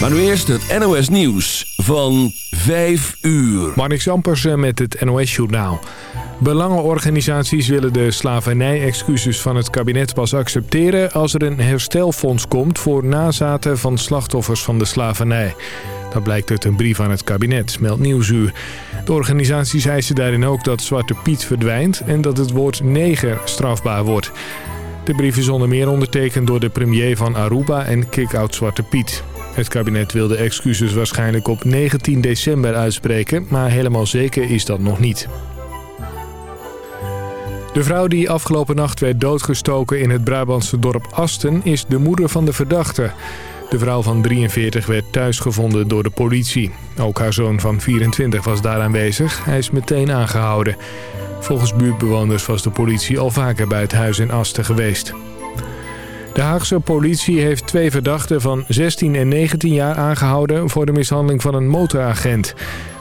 Maar nu eerst het NOS Nieuws van 5 uur. Marnik Zampersen met het NOS Journaal. Belangenorganisaties willen de slavernij-excuses van het kabinet pas accepteren... als er een herstelfonds komt voor nazaten van slachtoffers van de slavernij. Dat blijkt uit een brief aan het kabinet, meldt Nieuwsuur. De organisaties eisen daarin ook dat Zwarte Piet verdwijnt... en dat het woord neger strafbaar wordt. De brief is onder meer ondertekend door de premier van Aruba en kick-out Zwarte Piet. Het kabinet wil de excuses waarschijnlijk op 19 december uitspreken... maar helemaal zeker is dat nog niet. De vrouw die afgelopen nacht werd doodgestoken in het Brabantse dorp Asten... is de moeder van de verdachte. De vrouw van 43 werd thuisgevonden door de politie. Ook haar zoon van 24 was daar aanwezig. Hij is meteen aangehouden. Volgens buurtbewoners was de politie al vaker bij het huis in Asten geweest. De Haagse politie heeft twee verdachten van 16 en 19 jaar aangehouden... voor de mishandeling van een motoragent.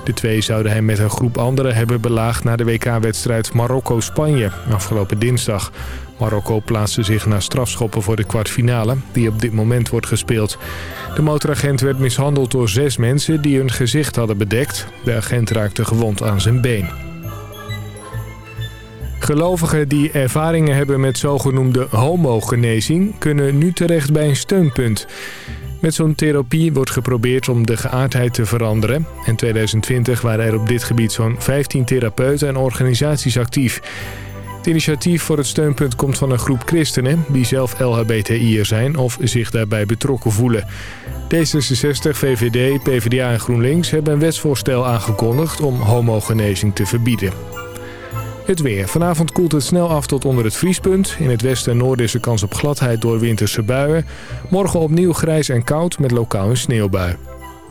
De twee zouden hem met een groep anderen hebben belaagd... na de WK-wedstrijd Marokko-Spanje afgelopen dinsdag. Marokko plaatste zich naar strafschoppen voor de kwartfinale... die op dit moment wordt gespeeld. De motoragent werd mishandeld door zes mensen die hun gezicht hadden bedekt. De agent raakte gewond aan zijn been. Gelovigen die ervaringen hebben met zogenoemde homogenezing... kunnen nu terecht bij een steunpunt. Met zo'n therapie wordt geprobeerd om de geaardheid te veranderen. In 2020 waren er op dit gebied zo'n 15 therapeuten en organisaties actief. Het initiatief voor het steunpunt komt van een groep christenen... die zelf LHBTI'er zijn of zich daarbij betrokken voelen. D66, VVD, PvdA en GroenLinks hebben een wetsvoorstel aangekondigd... om homogenezing te verbieden. Het weer. Vanavond koelt het snel af tot onder het vriespunt. In het westen en noorden is er kans op gladheid door winterse buien. Morgen opnieuw grijs en koud met lokaal een sneeuwbui.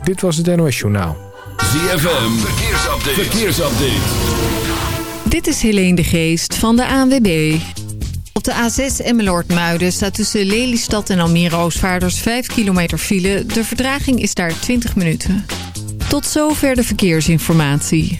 Dit was het NOS Journaal. ZFM, verkeersupdate. verkeersupdate. Dit is Helene de Geest van de ANWB. Op de A6 Emmeloord-Muiden staat tussen Lelystad en Almere Oostvaarders 5 kilometer file. De verdraging is daar 20 minuten. Tot zover de verkeersinformatie.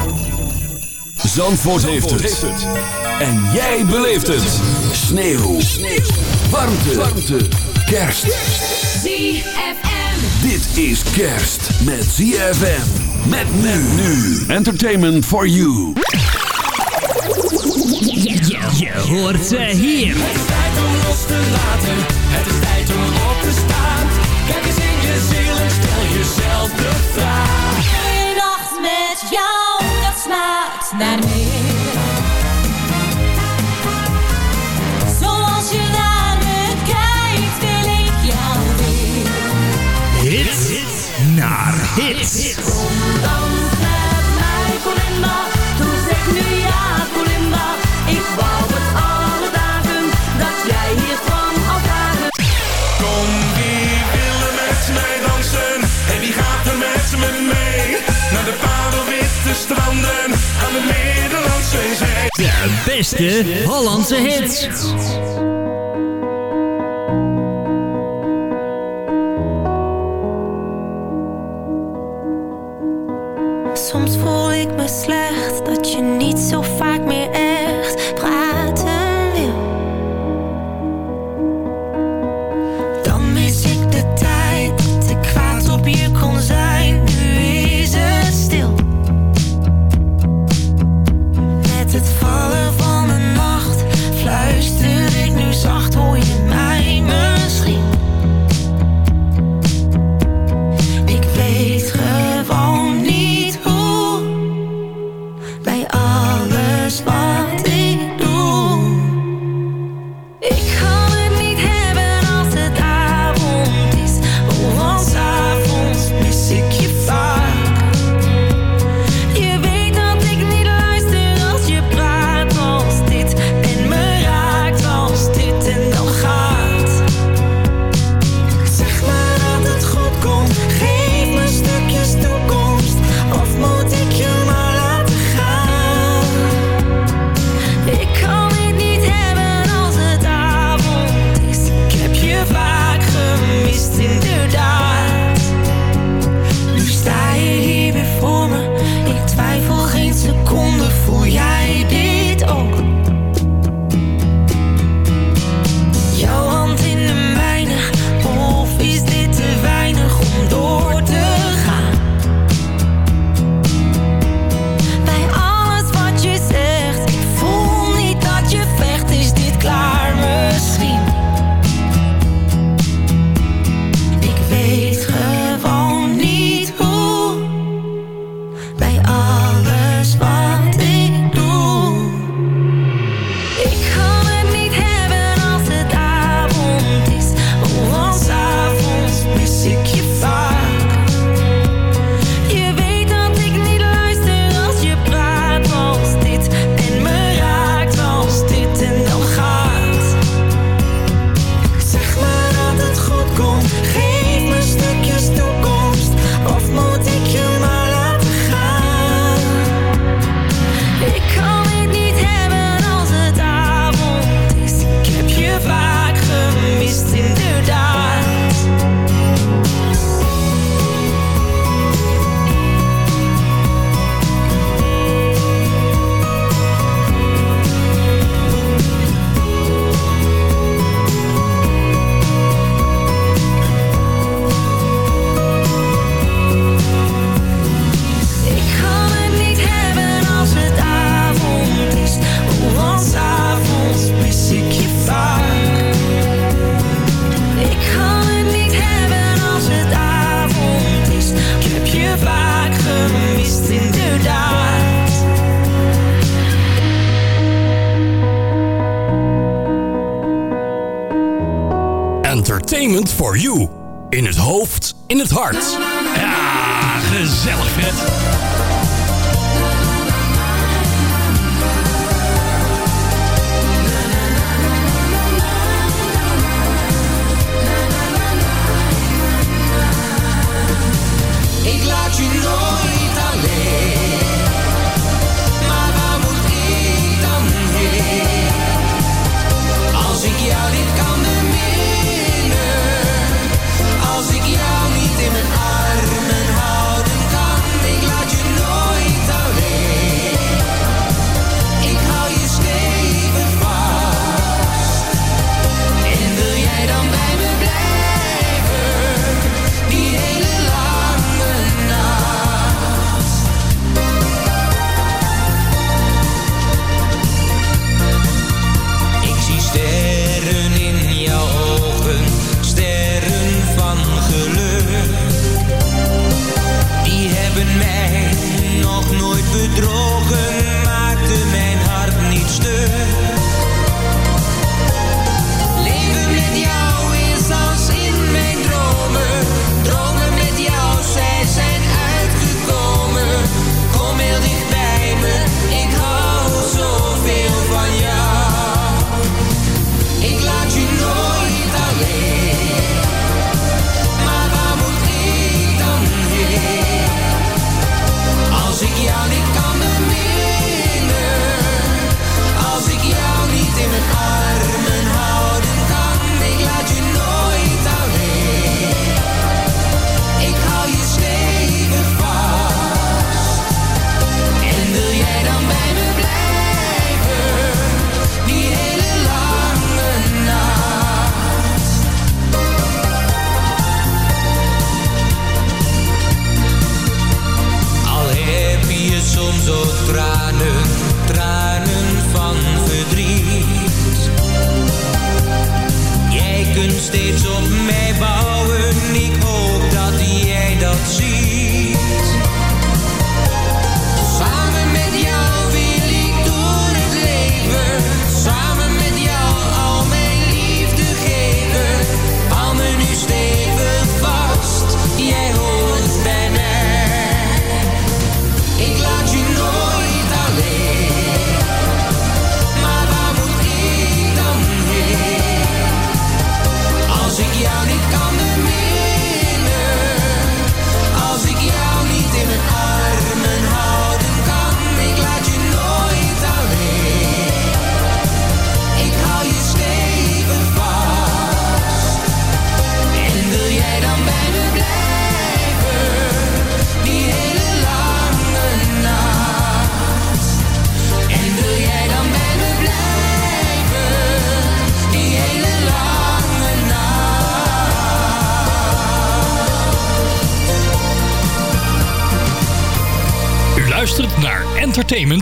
Zandvoort, heeft, het. En jij beleeft het. Sneeuw. Sneeuw. Warmte. Warmte. Kerst. ZFM. Dit is kerst met ZFM. Met men nu. Entertainment for you. Je hoort ze hier. Het is tijd om los te laten. Het is tijd om op te staan. Kijk eens in je ziel en stel jezelf de vraag. Weer. Hits naar hits. Kom dans met mij, Colinda. Toen zeg nu ja, beste Hollandse hits.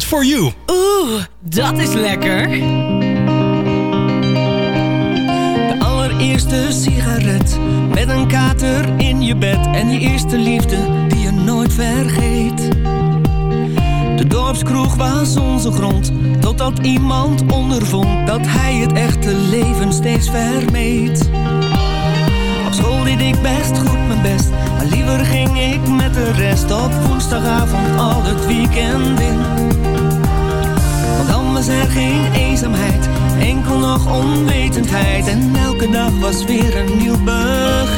for you. En elke dag was weer een nieuw begin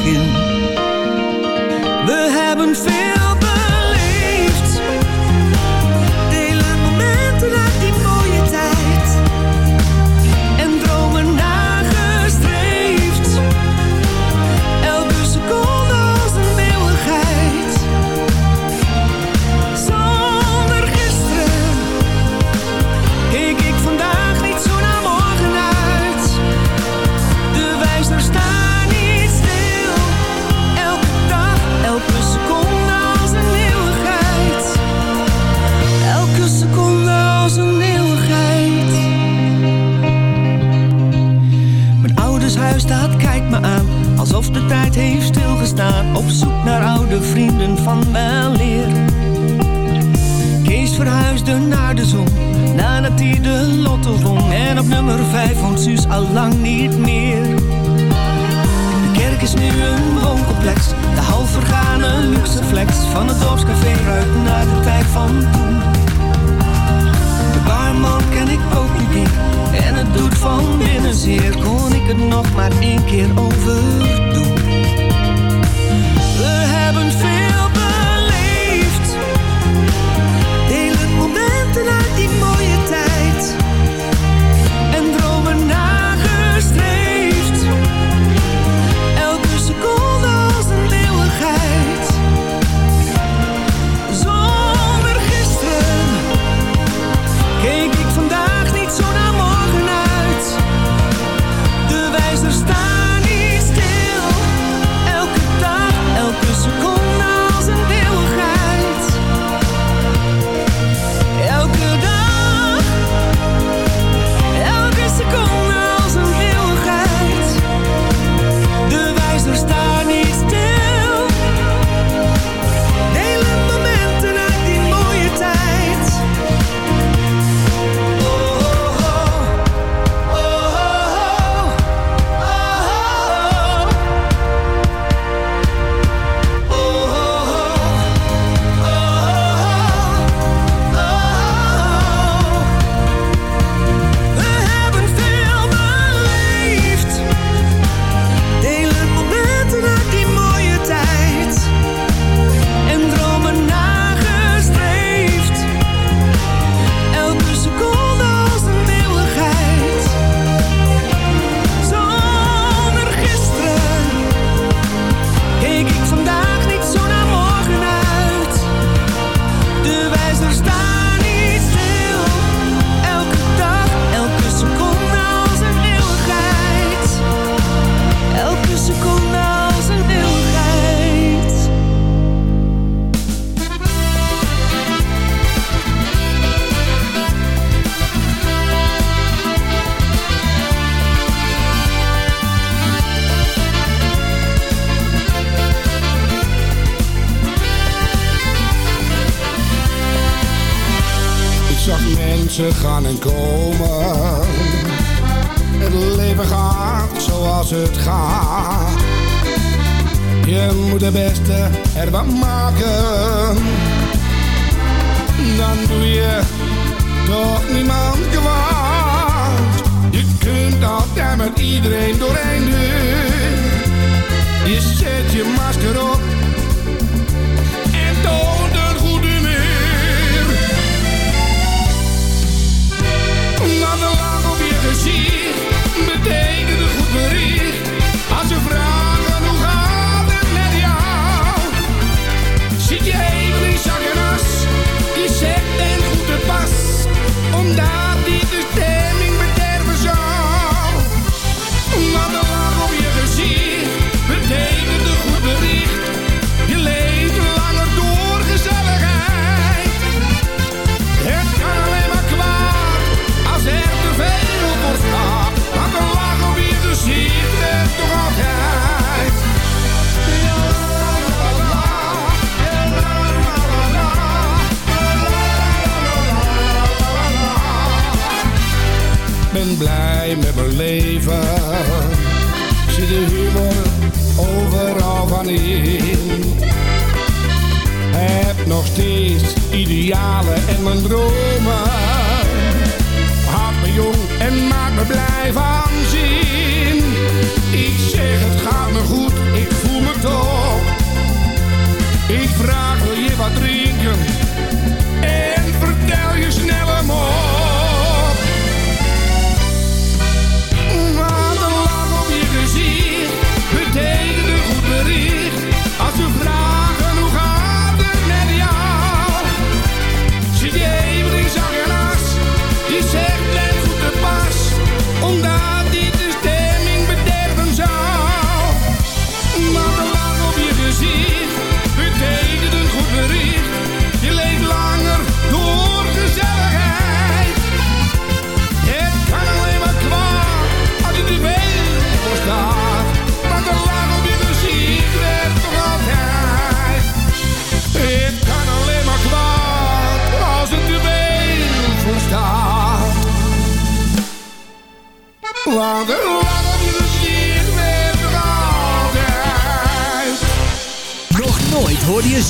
je masker op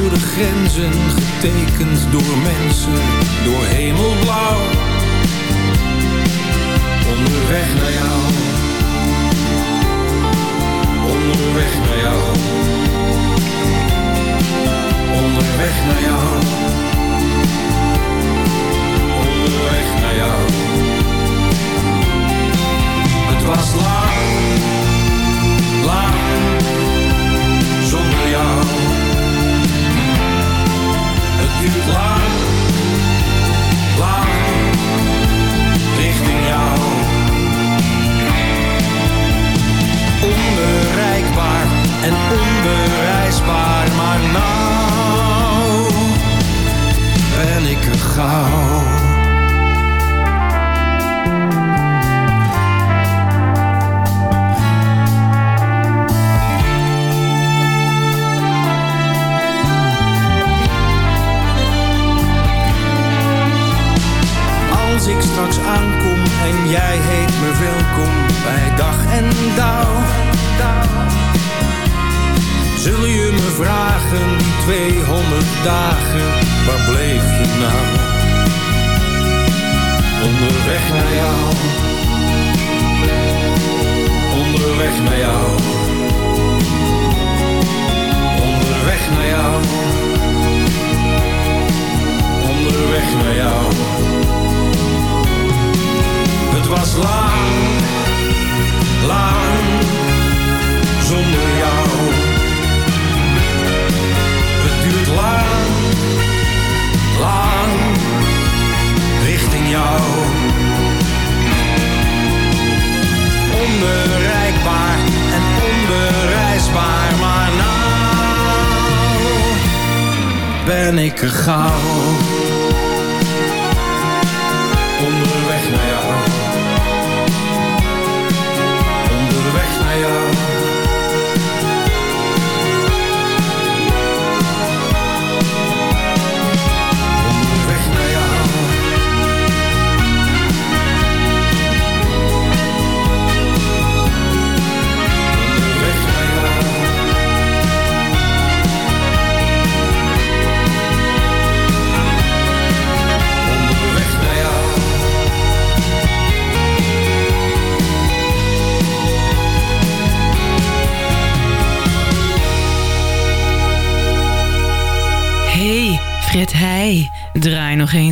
Door de grenzen, getekend door mensen, door hemelblauw. Onderweg naar jou. Onderweg naar jou. Onderweg naar jou.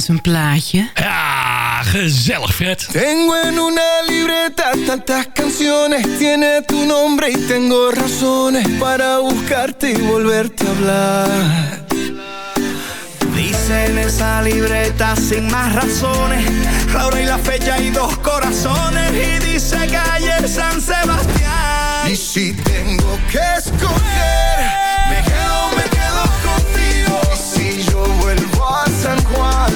Eens een plaatje. Ja, gezellig Fred. Tengo en una libreta tantas canciones, tiene tu nombre y tengo razones para buscarte y volverte a hablar. Dice en esa libreta sin más razones La hora y la fecha y dos corazones Y dice calle San Sebastián Y si tengo que escoger, me quedo, me quedo contigo. Y si yo vuelvo a San Juan,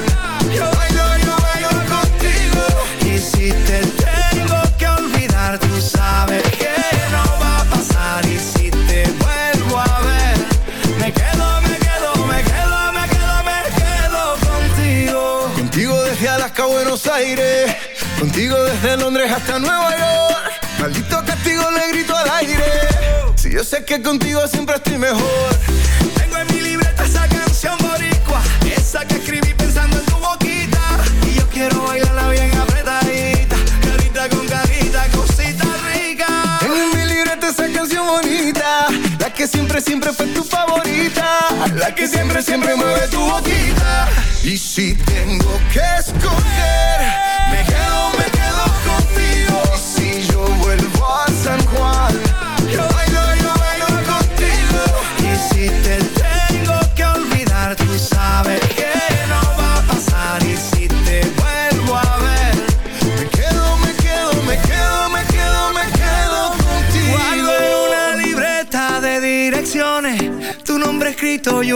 te tengo que olvidar Tú sabes que no va a pasar Y si te vuelvo a ver Me quedo, me quedo, me quedo, me quedo, me quedo contigo contigo desde Alaska a Buenos Aires, contigo desde Londres hasta Nueva York. Maldito castigo le grito al aire. Si yo sé que contigo siempre estoy mejor. La que siempre, siempre fue tu favorita. La que siempre, siempre mueve tu boquita. Y si tengo que escoger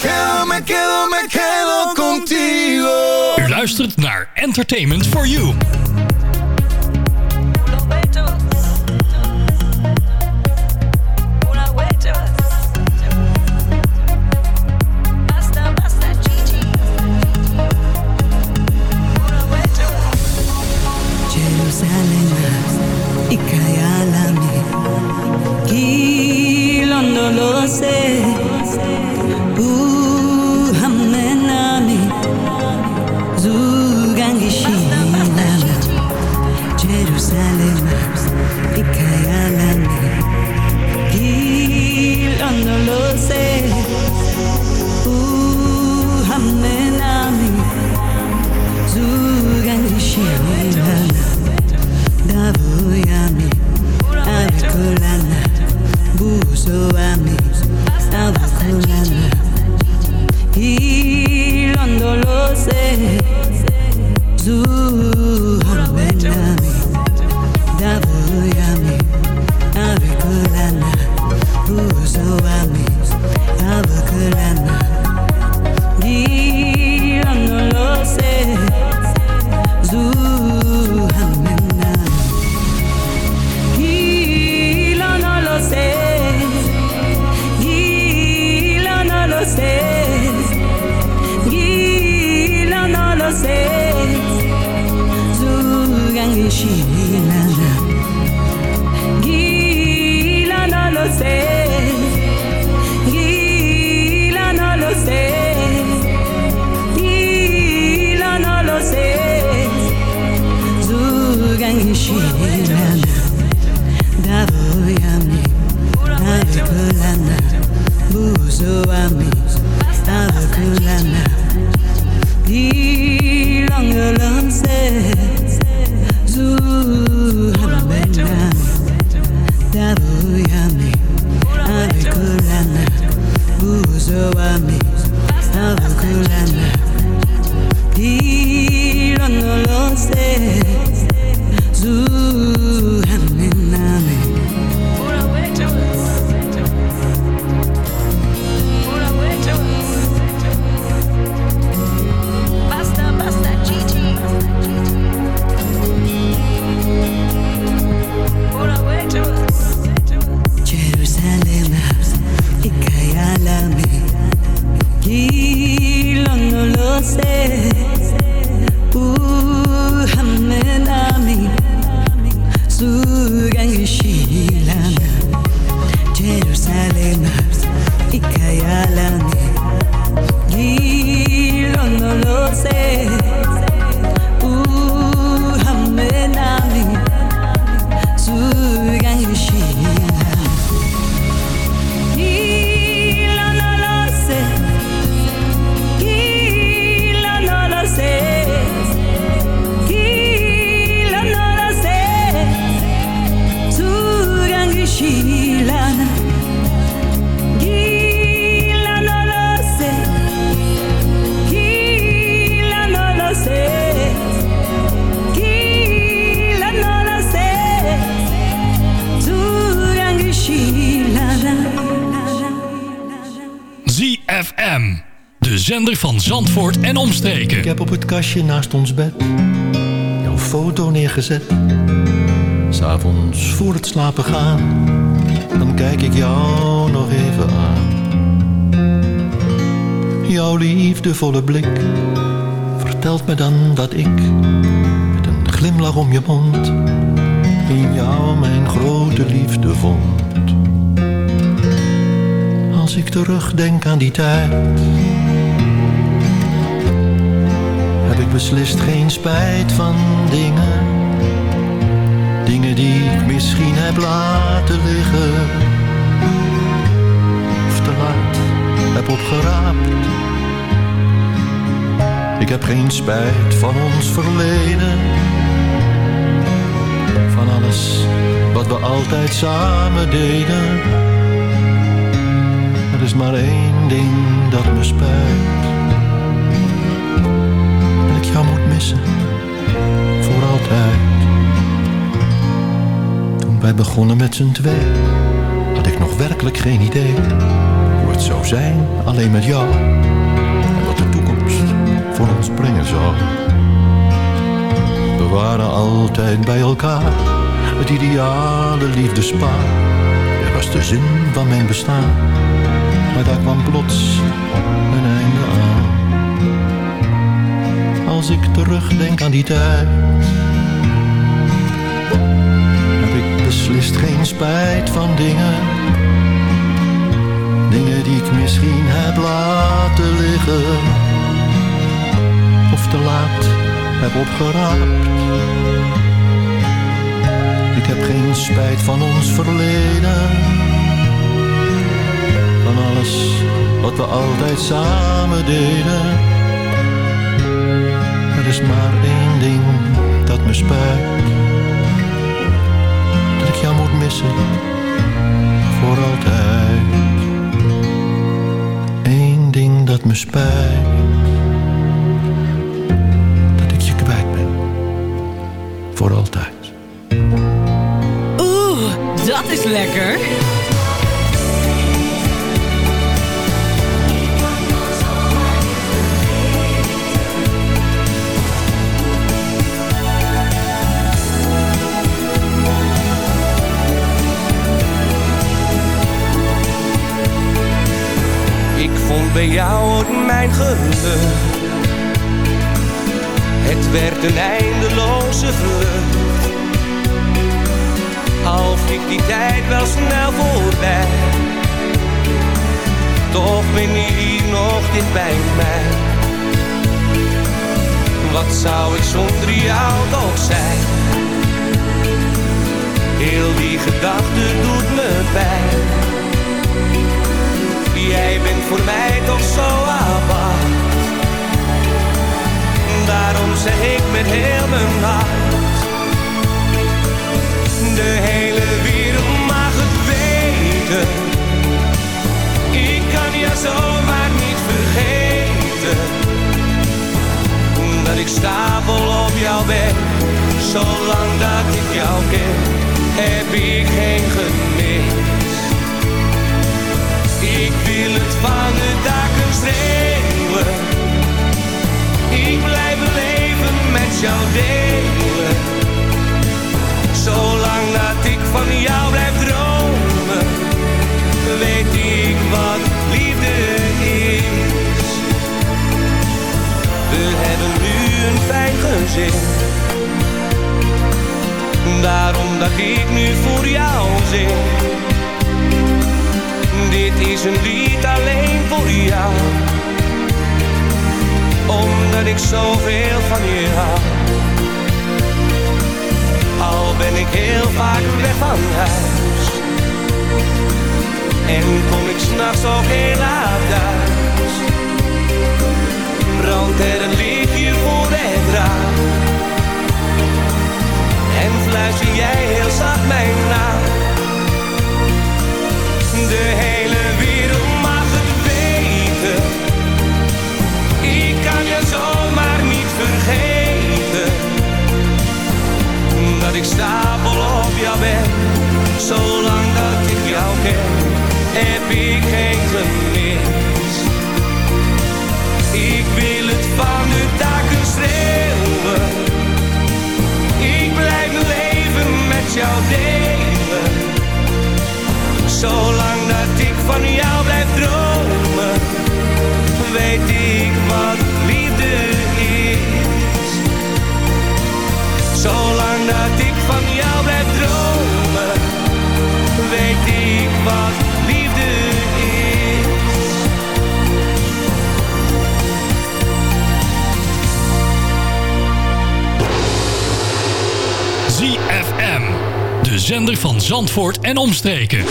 quedo, me quedo, me quedo contigo. U luistert naar Entertainment for You. Jerusalem y Kayalami. Piranha lo sé, op het kastje naast ons bed jouw foto neergezet. S'avonds voor het slapen gaan, dan kijk ik jou nog even aan. Jouw liefdevolle blik vertelt me dan dat ik met een glimlach om je mond in jou mijn grote liefde vond. Als ik terugdenk aan die tijd heb ik beslist geen spijt van dingen. Dingen die ik misschien heb laten liggen. Of te laat heb opgeraapt. Ik heb geen spijt van ons verleden. Van alles wat we altijd samen deden. Er is maar één ding dat me spijt voor altijd. Toen wij begonnen met z'n twee, had ik nog werkelijk geen idee hoe het zou zijn alleen met jou. En wat de toekomst voor ons brengen zou. We waren altijd bij elkaar, het ideale liefdespaar. Er was de zin van mijn bestaan, maar daar kwam plots als ik terugdenk aan die tijd. Heb ik beslist geen spijt van dingen. Dingen die ik misschien heb laten liggen. Of te laat heb opgeraapt. Ik heb geen spijt van ons verleden. Van alles wat we altijd samen deden er is maar één ding dat me spijt. Dat ik jou moet missen, voor altijd. Eén ding dat me spijt. Dat ik je kwijt ben, voor altijd. Oeh, dat is lekker. Bij jou ook mijn geluk. Het werd een eindeloze vlucht. Al ik die tijd wel snel voorbij. Toch ben je hier nog dicht bij mij. Wat zou ik zonder jou toch zijn? Heel die gedachte doet me pijn Jij bent voor mij toch zo apart. Daarom zeg ik met heel mijn hart. De hele wereld mag het weten. Ik kan je zomaar niet vergeten. Dat ik stapel op jou ben. Zolang dat ik jou ken, heb ik geen gemis. Wil het van de daken schreeuwen. Ik blijf leven met jou delen. Zolang dat ik van jou blijf dromen, weet ik wat liefde is. We hebben nu een fijn gezin. Daarom dat ik nu voor jou zing dit is een lied alleen voor jou. Omdat ik zoveel van je hou. Al ben ik heel vaak weg van huis. En kom ik s'nachts ook heel laat thuis. Brandt er een lichtje voor het raam En fluister jij heel zacht mijn naam de hele wereld mag het weten. Ik kan jou zomaar niet vergeten. Dat ik stapel op jou ben. Zolang dat ik jou ken, heb ik geen gemis. Ik wil het van de taken streven. Ik blijf leven met jou deen. Zolang dat ik van jou blijf dromen, weet ik wat liefde is. Zolang dat ik van jou blijf dromen, weet ik wat liefde is. ZFM, de zender van Zandvoort en omstreken.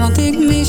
Want ik mis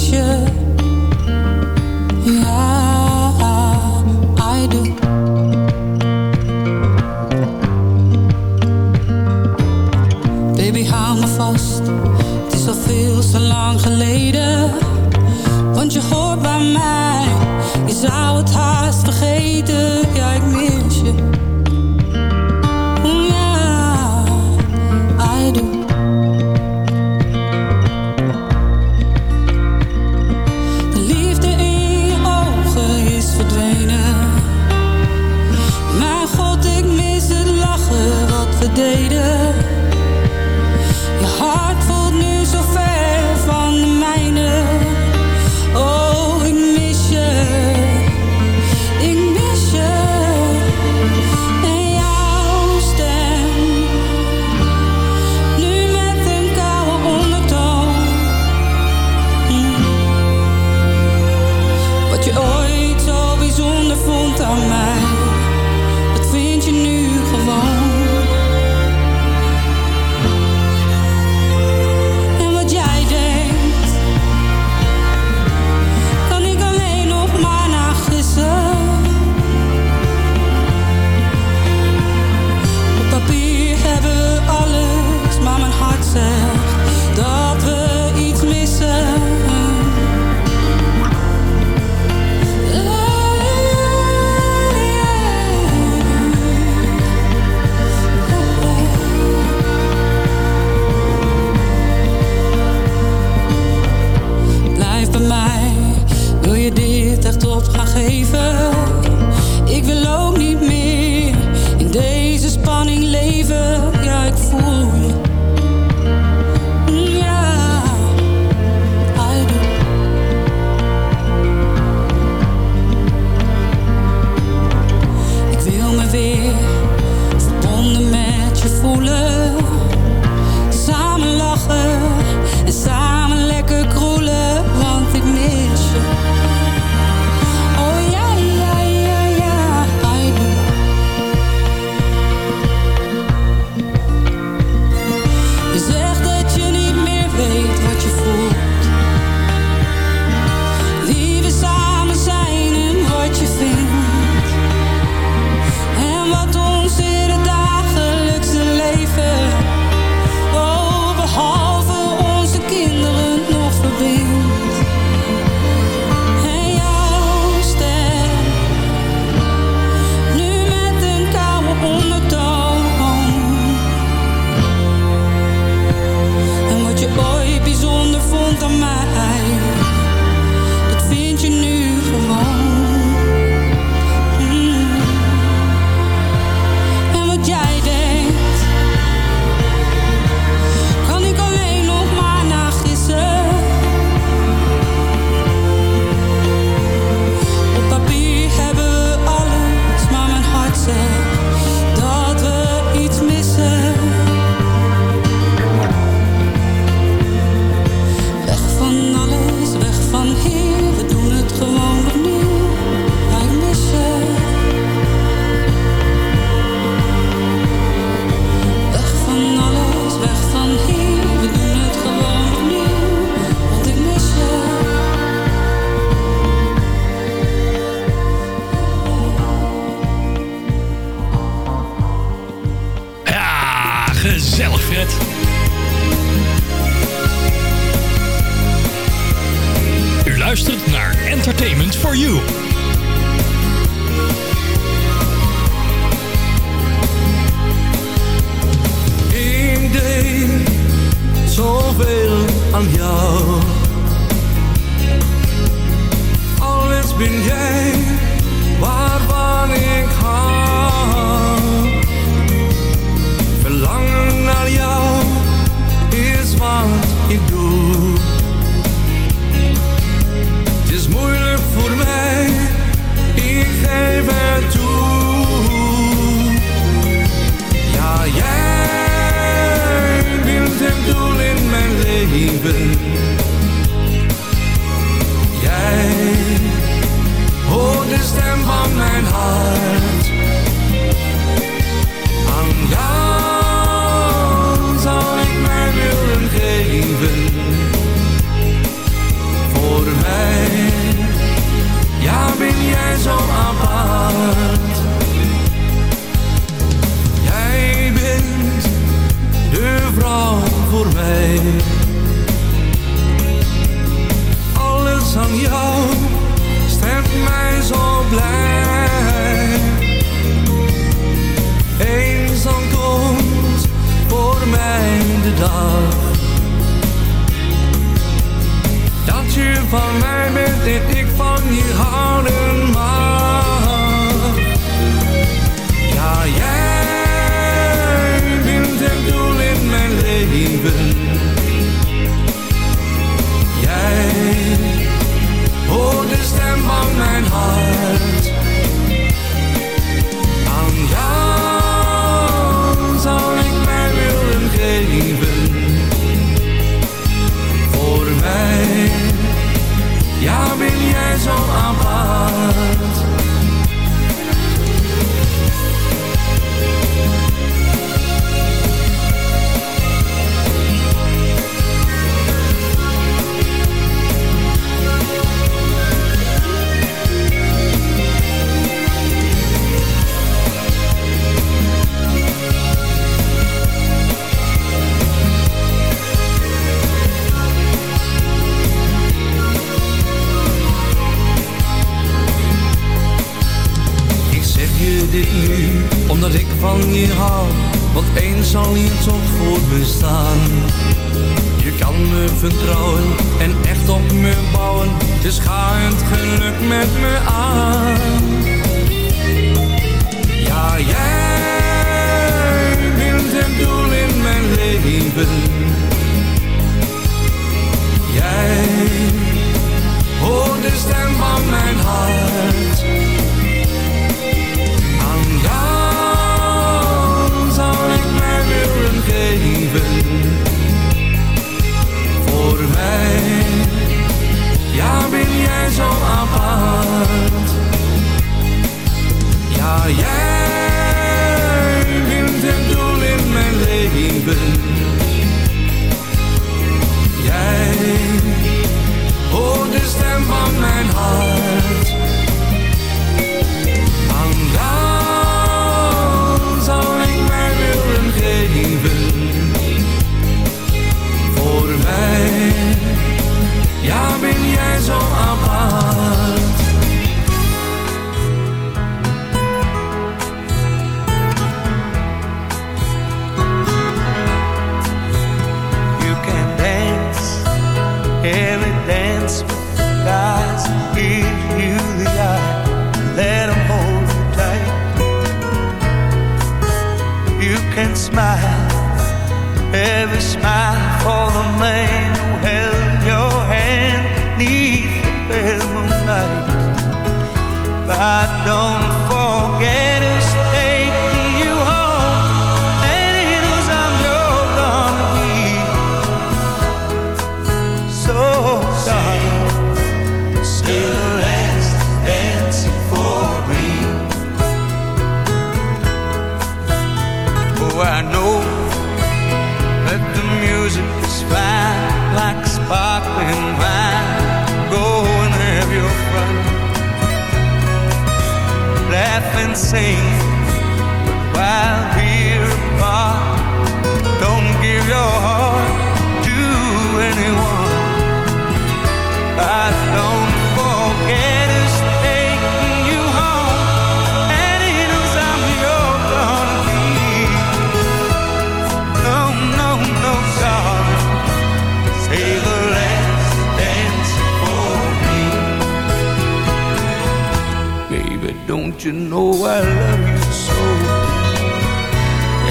I love you so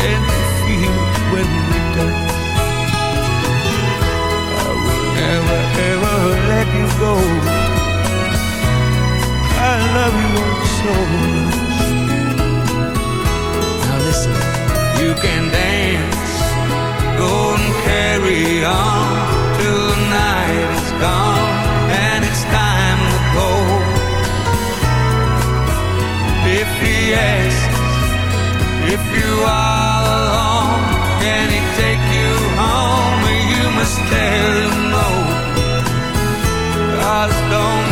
And you feel it when we're I will never ever let you go. I love you so much. Now listen. You can dance. Go and carry on. If you are alone, can he take you home? You must tell him no. Cause don't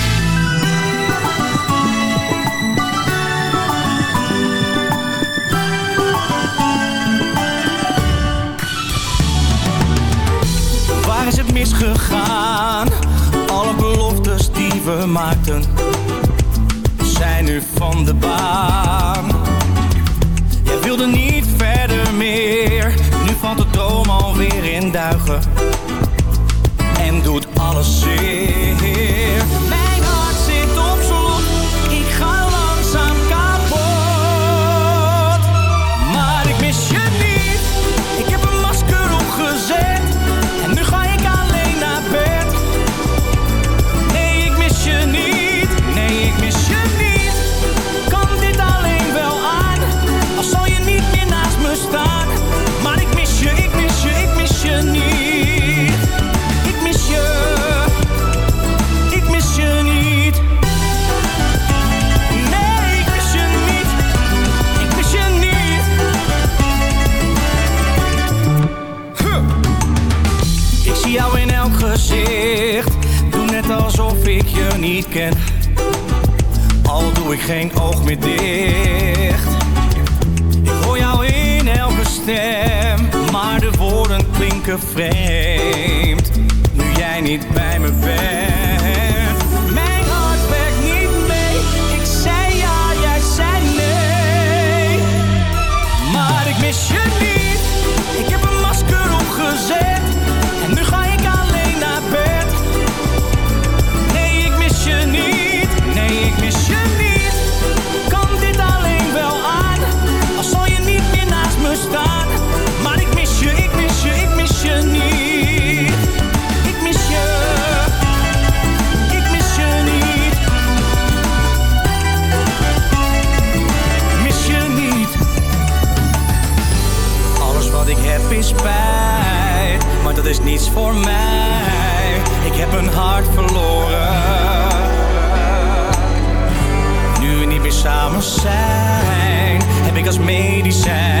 verloren. Nu we niet meer samen zijn, heb ik als medicijn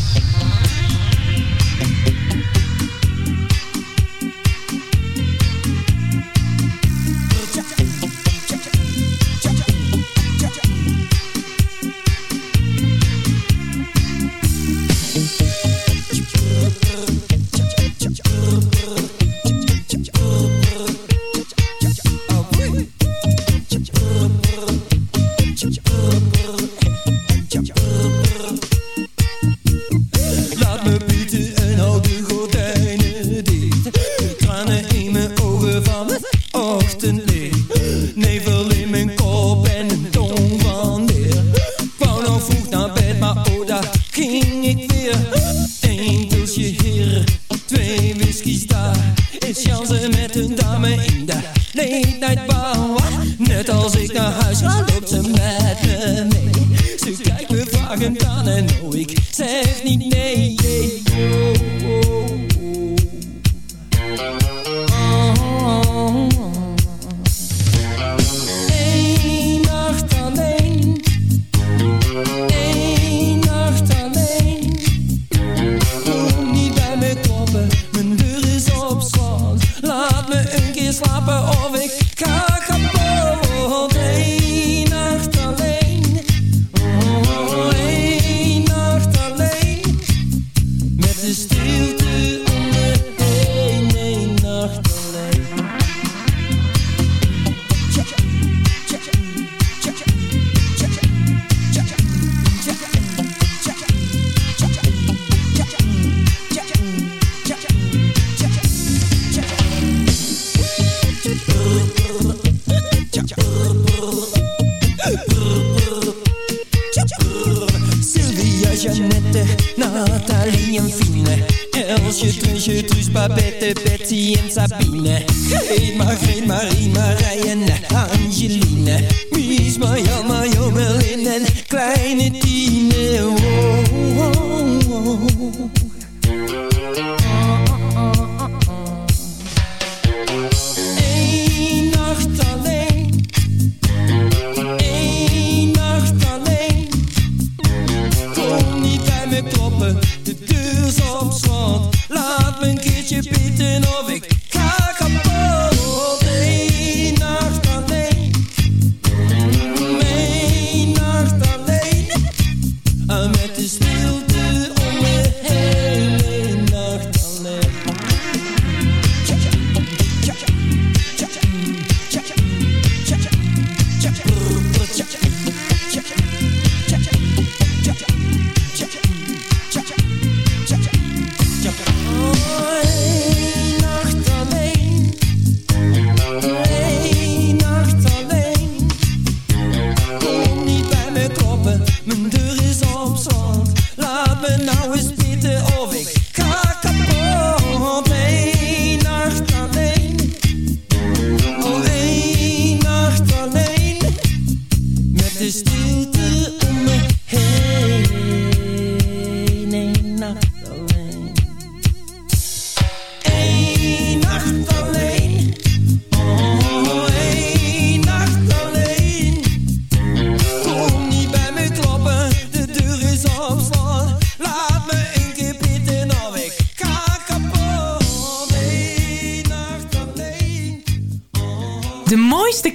Betty and Sabine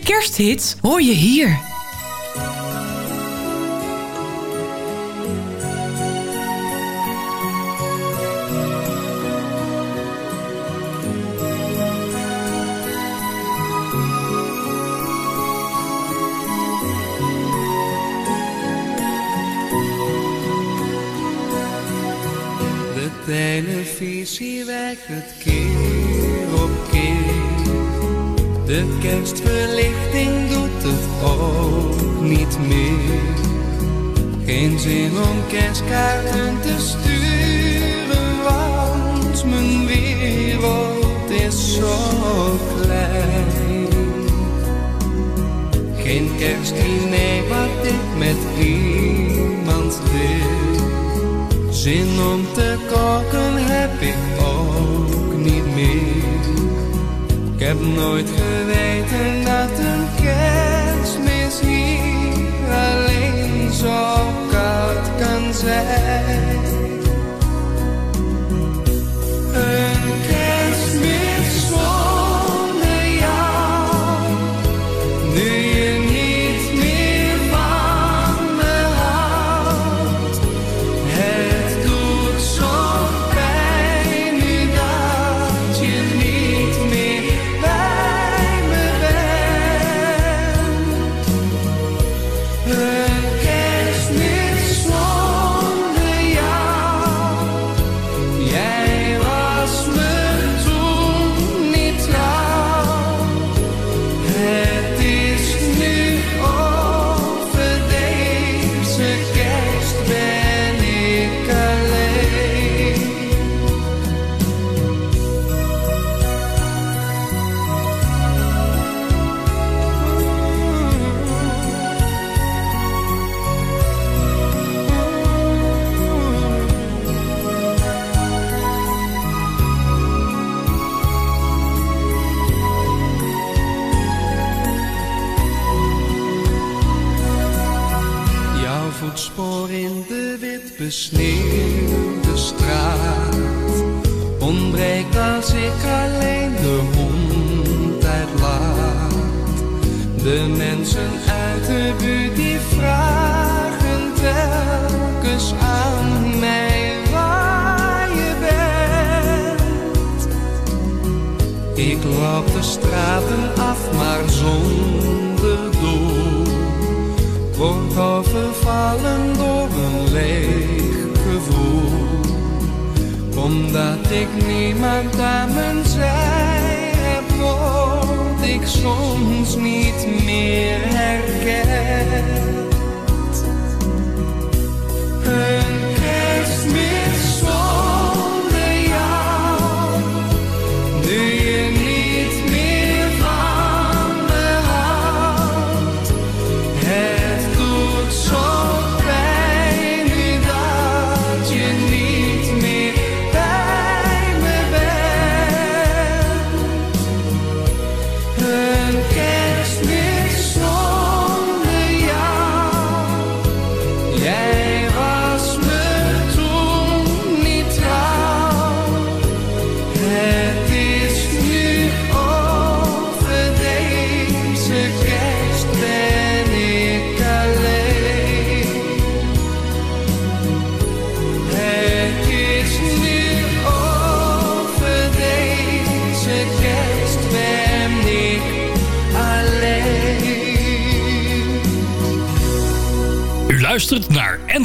kersthits hoor je hier.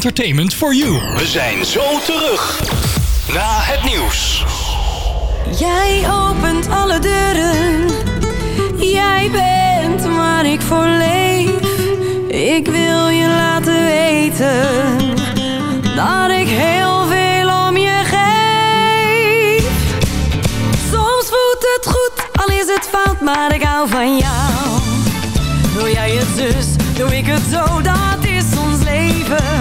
entertainment for you. We zijn zo terug na het nieuws. Jij opent alle deuren. Jij bent waar ik voor leef. Ik wil je laten weten dat ik heel veel om je geef. Soms voelt het goed, al is het fout, maar ik hou van jou. Wil jij het zus, doe ik het zo, dat is ons leven.